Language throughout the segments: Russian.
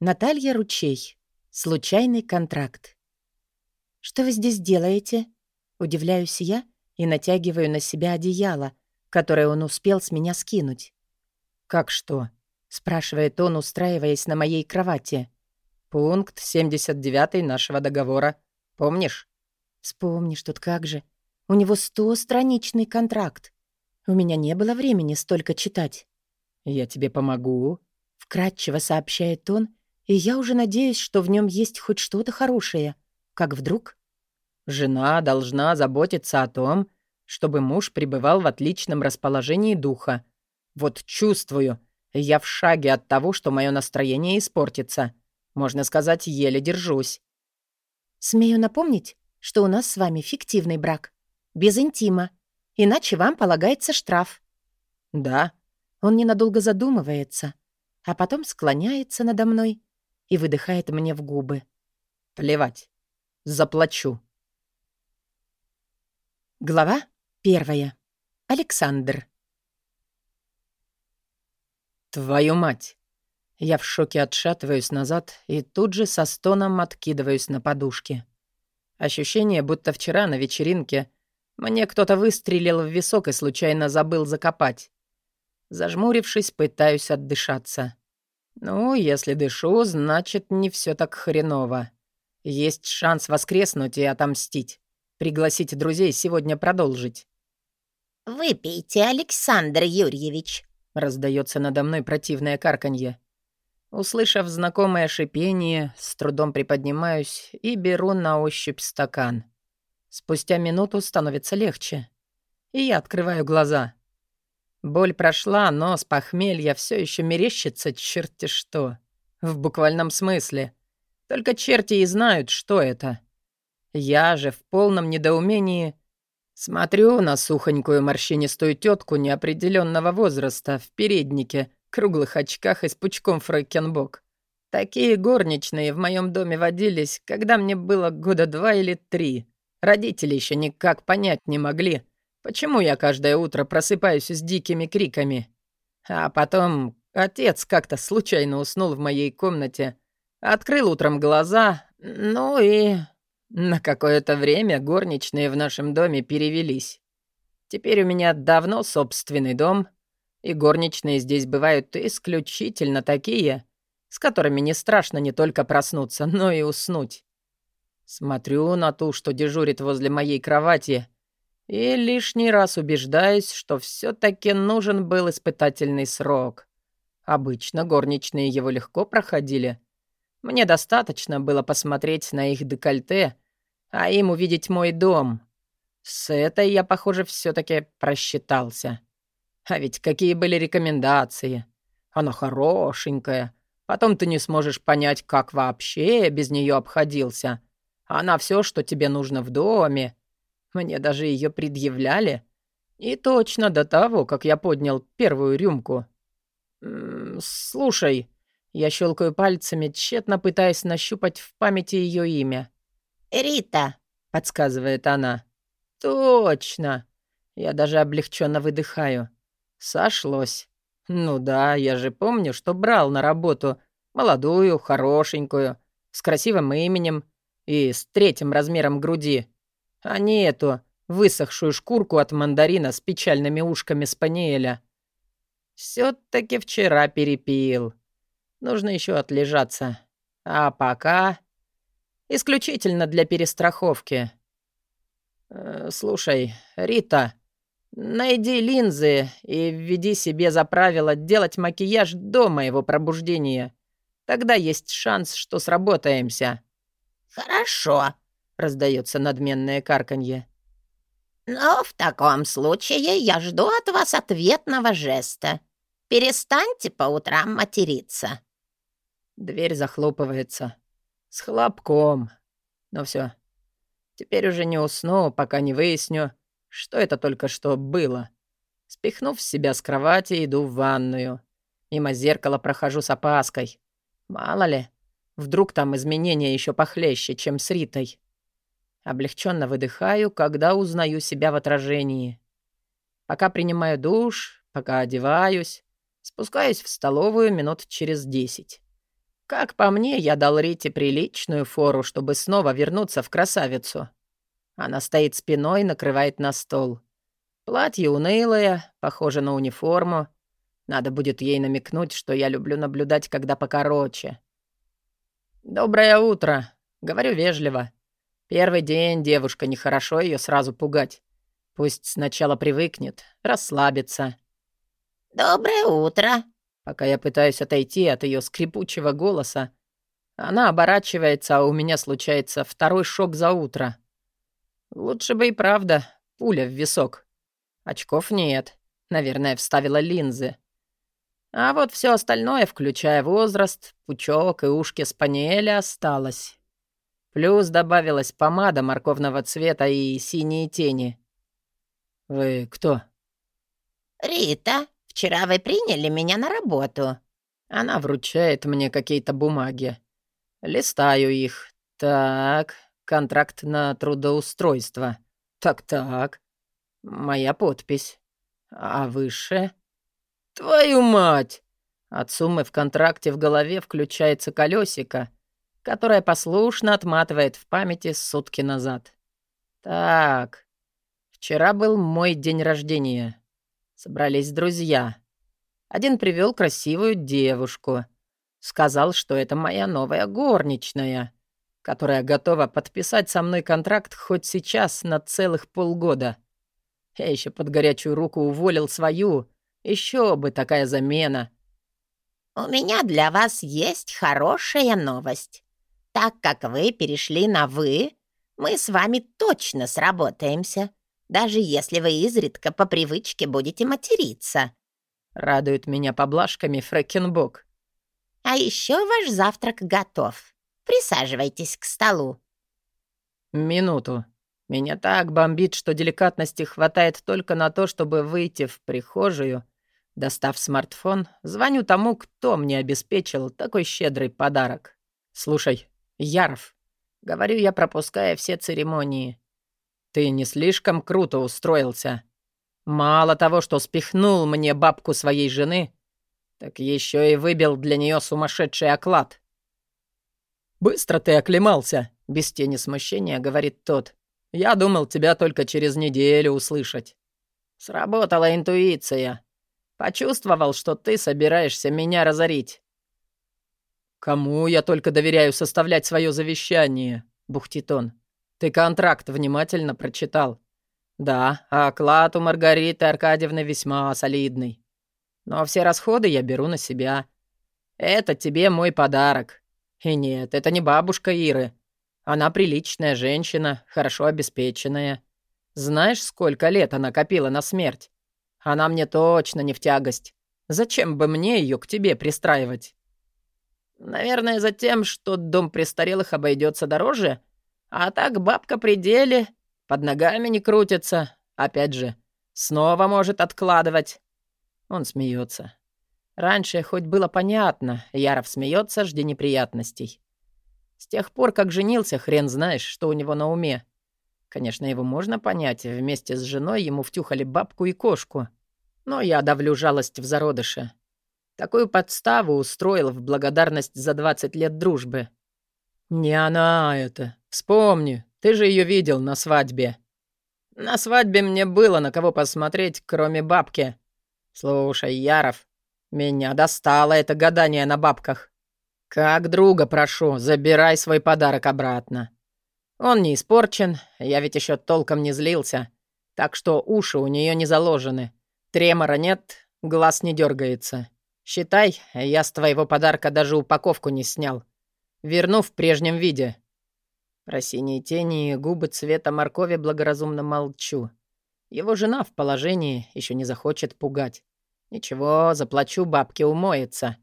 Наталья Ручей. Случайный контракт. «Что вы здесь делаете?» Удивляюсь я и натягиваю на себя одеяло, которое он успел с меня скинуть. «Как что?» — спрашивает он, устраиваясь на моей кровати. «Пункт 79 нашего договора. Помнишь?» «Вспомнишь тут как же. У него стостраничный контракт. У меня не было времени столько читать». «Я тебе помогу», — вкратчиво сообщает он, и я уже надеюсь, что в нем есть хоть что-то хорошее. Как вдруг... «Жена должна заботиться о том, чтобы муж пребывал в отличном расположении духа. Вот чувствую, я в шаге от того, что мое настроение испортится. Можно сказать, еле держусь». «Смею напомнить, что у нас с вами фиктивный брак. Без интима. Иначе вам полагается штраф». «Да». Он ненадолго задумывается, а потом склоняется надо мной и выдыхает мне в губы. «Плевать. Заплачу». Глава первая. Александр. «Твою мать!» Я в шоке отшатываюсь назад и тут же со стоном откидываюсь на подушке. Ощущение, будто вчера на вечеринке мне кто-то выстрелил в висок и случайно забыл закопать. Зажмурившись, пытаюсь отдышаться. Ну, если дышу, значит, не все так хреново. Есть шанс воскреснуть и отомстить. Пригласить друзей сегодня продолжить. «Выпейте, Александр Юрьевич», — раздается надо мной противное карканье. Услышав знакомое шипение, с трудом приподнимаюсь и беру на ощупь стакан. Спустя минуту становится легче. И я открываю глаза. Боль прошла, но с похмелья все еще мерещится черти что. В буквальном смысле. Только черти и знают, что это. Я же в полном недоумении смотрю на сухонькую морщинистую тетку неопределенного возраста в переднике, круглых очках и с пучком фройкенбок. Такие горничные в моем доме водились, когда мне было года два или три. Родители еще никак понять не могли, почему я каждое утро просыпаюсь с дикими криками. А потом отец как-то случайно уснул в моей комнате, открыл утром глаза, ну и на какое-то время горничные в нашем доме перевелись. Теперь у меня давно собственный дом, и горничные здесь бывают исключительно такие, с которыми не страшно не только проснуться, но и уснуть. Смотрю на ту, что дежурит возле моей кровати, и лишний раз убеждаюсь, что все таки нужен был испытательный срок. Обычно горничные его легко проходили. Мне достаточно было посмотреть на их декольте, а им увидеть мой дом. С этой я, похоже, все таки просчитался. А ведь какие были рекомендации? Она хорошенькая. Потом ты не сможешь понять, как вообще без нее обходился. Она все, что тебе нужно в доме. Мне даже ее предъявляли. И точно до того, как я поднял первую рюмку. М -м, слушай, я щелкаю пальцами, тщетно пытаясь нащупать в памяти ее имя. «Рита», — подсказывает она. «Точно!» Я даже облегченно выдыхаю. Сошлось. Ну да, я же помню, что брал на работу молодую, хорошенькую, с красивым именем и с третьим размером груди, а не эту высохшую шкурку от мандарина с печальными ушками спаниеля. Все-таки вчера перепил. Нужно еще отлежаться. А пока... Исключительно для перестраховки. Э, слушай, Рита, Найди линзы и введи себе за правило делать макияж до моего пробуждения. Тогда есть шанс, что сработаемся». «Хорошо», — раздается надменное карканье. «Но в таком случае я жду от вас ответного жеста. Перестаньте по утрам материться». Дверь захлопывается. С хлопком. Ну все. Теперь уже не усну, пока не выясню, что это только что было. Спихнув себя с кровати, иду в ванную. Мимо зеркала прохожу с опаской. Мало ли, вдруг там изменения еще похлеще, чем с Ритой. Облегченно выдыхаю, когда узнаю себя в отражении. Пока принимаю душ, пока одеваюсь, спускаюсь в столовую минут через десять. Как по мне, я дал Рите приличную фору, чтобы снова вернуться в красавицу. Она стоит спиной, накрывает на стол. Платье унылое, похоже на униформу. Надо будет ей намекнуть, что я люблю наблюдать, когда покороче. «Доброе утро», — говорю вежливо. Первый день девушка, нехорошо ее сразу пугать. Пусть сначала привыкнет, расслабится. «Доброе утро!» Пока я пытаюсь отойти от ее скрипучего голоса, она оборачивается, а у меня случается второй шок за утро. Лучше бы и правда пуля в висок. Очков нет. Наверное, вставила линзы. А вот все остальное, включая возраст, пучок и ушки спаниеля, осталось. Плюс добавилась помада морковного цвета и синие тени. «Вы кто?» «Рита, вчера вы приняли меня на работу». Она вручает мне какие-то бумаги. Листаю их. Так, контракт на трудоустройство. Так-так. Моя подпись. А выше? Твою мать! От суммы в контракте в голове включается колесико, которая послушно отматывает в памяти сутки назад. Так, вчера был мой день рождения. Собрались друзья. Один привел красивую девушку. Сказал, что это моя новая горничная, которая готова подписать со мной контракт хоть сейчас на целых полгода. Я еще под горячую руку уволил свою. Еще бы такая замена. «У меня для вас есть хорошая новость. Так как вы перешли на «вы», мы с вами точно сработаемся, даже если вы изредка по привычке будете материться». Радует меня поблажками Фрэкенбок. «А еще ваш завтрак готов. Присаживайтесь к столу». «Минуту. Меня так бомбит, что деликатности хватает только на то, чтобы выйти в прихожую. Достав смартфон, звоню тому, кто мне обеспечил такой щедрый подарок. «Слушай, Яров, говорю я, пропуская все церемонии. Ты не слишком круто устроился. Мало того, что спихнул мне бабку своей жены, так еще и выбил для нее сумасшедший оклад. «Быстро ты оклемался», — без тени смущения говорит тот. «Я думал тебя только через неделю услышать». Сработала интуиция. Почувствовал, что ты собираешься меня разорить. «Кому я только доверяю составлять свое завещание?» — бухтит он. «Ты контракт внимательно прочитал. Да, а оклад у Маргариты Аркадьевны весьма солидный. Но все расходы я беру на себя. Это тебе мой подарок. И нет, это не бабушка Иры. Она приличная женщина, хорошо обеспеченная. Знаешь, сколько лет она копила на смерть? Она мне точно не в тягость. Зачем бы мне ее к тебе пристраивать?» Наверное, за тем, что дом престарелых обойдется дороже, а так бабка при деле, под ногами не крутится. Опять же, снова может откладывать. Он смеется. Раньше хоть было понятно, Яров смеется, жди неприятностей. С тех пор, как женился, хрен знаешь, что у него на уме. Конечно, его можно понять, вместе с женой ему втюхали бабку и кошку. Но я давлю жалость в зародыше. Такую подставу устроил в благодарность за 20 лет дружбы. Не она это. Вспомни, ты же ее видел на свадьбе. На свадьбе мне было на кого посмотреть, кроме бабки. Слушай, Яров, меня достало это гадание на бабках. Как друга прошу, забирай свой подарок обратно. Он не испорчен, я ведь еще толком не злился, так что уши у нее не заложены. Тремора нет, глаз не дергается. Считай, я с твоего подарка даже упаковку не снял. Верну в прежнем виде. Про синие тени и губы цвета моркови благоразумно молчу. Его жена в положении еще не захочет пугать. Ничего, заплачу, бабке умоется.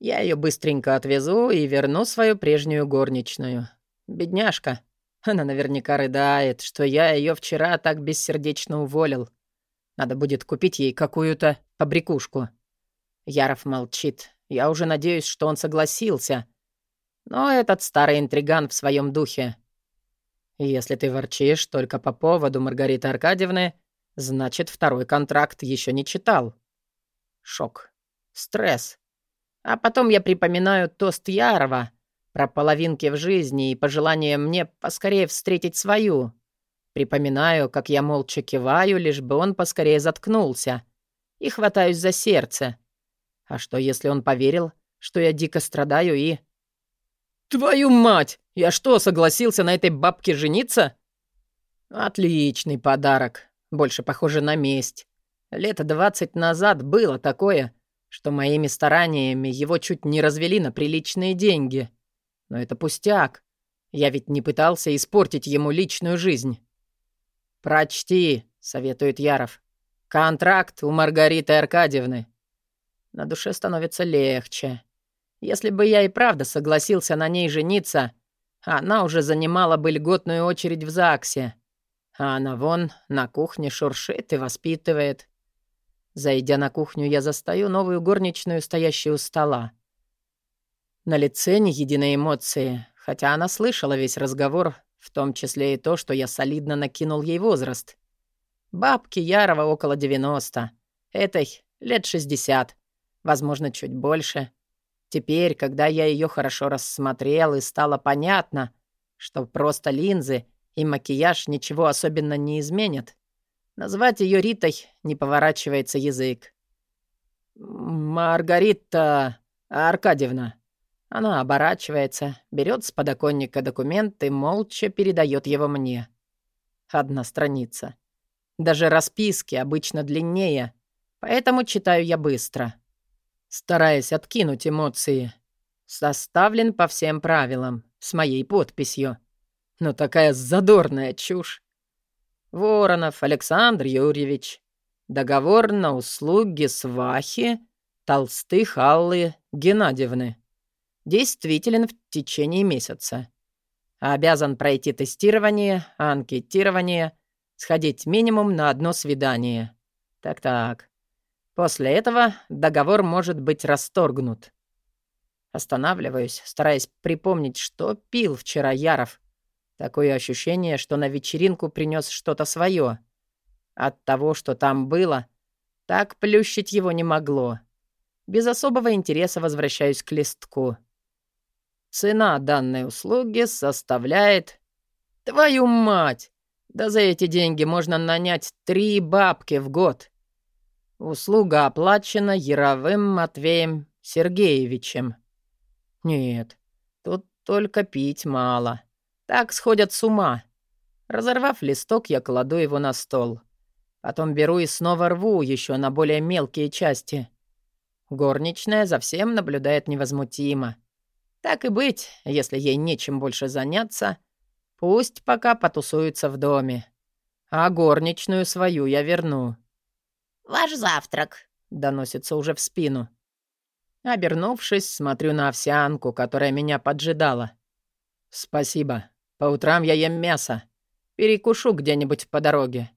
Я ее быстренько отвезу и верну свою прежнюю горничную. Бедняжка. Она наверняка рыдает, что я ее вчера так бессердечно уволил. Надо будет купить ей какую-то побрякушку. Яров молчит. Я уже надеюсь, что он согласился. Но этот старый интриган в своем духе. Если ты ворчишь только по поводу Маргариты Аркадьевны, значит, второй контракт еще не читал. Шок. Стресс. А потом я припоминаю тост Ярова про половинки в жизни и пожелание мне поскорее встретить свою. Припоминаю, как я молча киваю, лишь бы он поскорее заткнулся. И хватаюсь за сердце. А что, если он поверил, что я дико страдаю и... «Твою мать! Я что, согласился на этой бабке жениться?» «Отличный подарок. Больше похоже на месть. Лет двадцать назад было такое, что моими стараниями его чуть не развели на приличные деньги. Но это пустяк. Я ведь не пытался испортить ему личную жизнь. «Прочти», — советует Яров. «Контракт у Маргариты Аркадьевны». На душе становится легче. Если бы я и правда согласился на ней жениться, она уже занимала бы льготную очередь в ЗАГСе. А она вон на кухне шуршит и воспитывает. Зайдя на кухню, я застаю новую горничную, стоящую у стола. На лице ни единой эмоции, хотя она слышала весь разговор, в том числе и то, что я солидно накинул ей возраст. Бабке Ярова около 90, этой лет 60, возможно, чуть больше. Теперь, когда я ее хорошо рассмотрел и стало понятно, что просто линзы и макияж ничего особенно не изменят, назвать ее Ритой не поворачивается язык. «Маргарита Аркадьевна». Она оборачивается, берет с подоконника документ и молча передает его мне. Одна страница. Даже расписки обычно длиннее, поэтому читаю я быстро стараясь откинуть эмоции. Составлен по всем правилам, с моей подписью. Но такая задорная чушь. Воронов Александр Юрьевич. Договор на услуги свахи Толстых Аллы Геннадьевны. Действителен в течение месяца. Обязан пройти тестирование, анкетирование, сходить минимум на одно свидание. Так-так. После этого договор может быть расторгнут. Останавливаюсь, стараясь припомнить, что пил вчера Яров. Такое ощущение, что на вечеринку принес что-то свое. От того, что там было, так плющить его не могло. Без особого интереса возвращаюсь к листку. Цена данной услуги составляет... Твою мать! Да за эти деньги можно нанять три бабки в год. Услуга оплачена Яровым Матвеем Сергеевичем. Нет, тут только пить мало. Так сходят с ума. Разорвав листок, я кладу его на стол. Потом беру и снова рву еще на более мелкие части. Горничная за всем наблюдает невозмутимо. Так и быть, если ей нечем больше заняться, пусть пока потусуется в доме. А горничную свою я верну. «Ваш завтрак», — доносится уже в спину. Обернувшись, смотрю на овсянку, которая меня поджидала. «Спасибо. По утрам я ем мясо. Перекушу где-нибудь по дороге».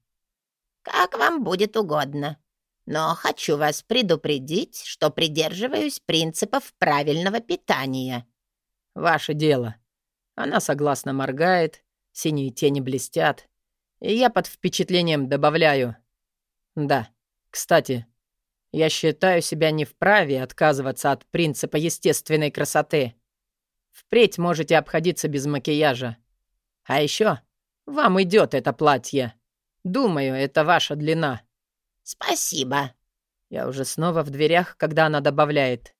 «Как вам будет угодно. Но хочу вас предупредить, что придерживаюсь принципов правильного питания». «Ваше дело». Она согласно моргает, синие тени блестят, и я под впечатлением добавляю. «Да». Кстати, я считаю себя не вправе отказываться от принципа естественной красоты. Впредь можете обходиться без макияжа. А еще вам идет это платье. Думаю, это ваша длина. Спасибо. Я уже снова в дверях, когда она добавляет.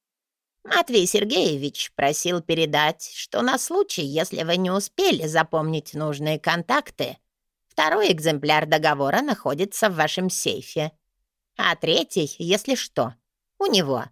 Матвей Сергеевич просил передать, что на случай, если вы не успели запомнить нужные контакты, второй экземпляр договора находится в вашем сейфе. А третий, если что, у него.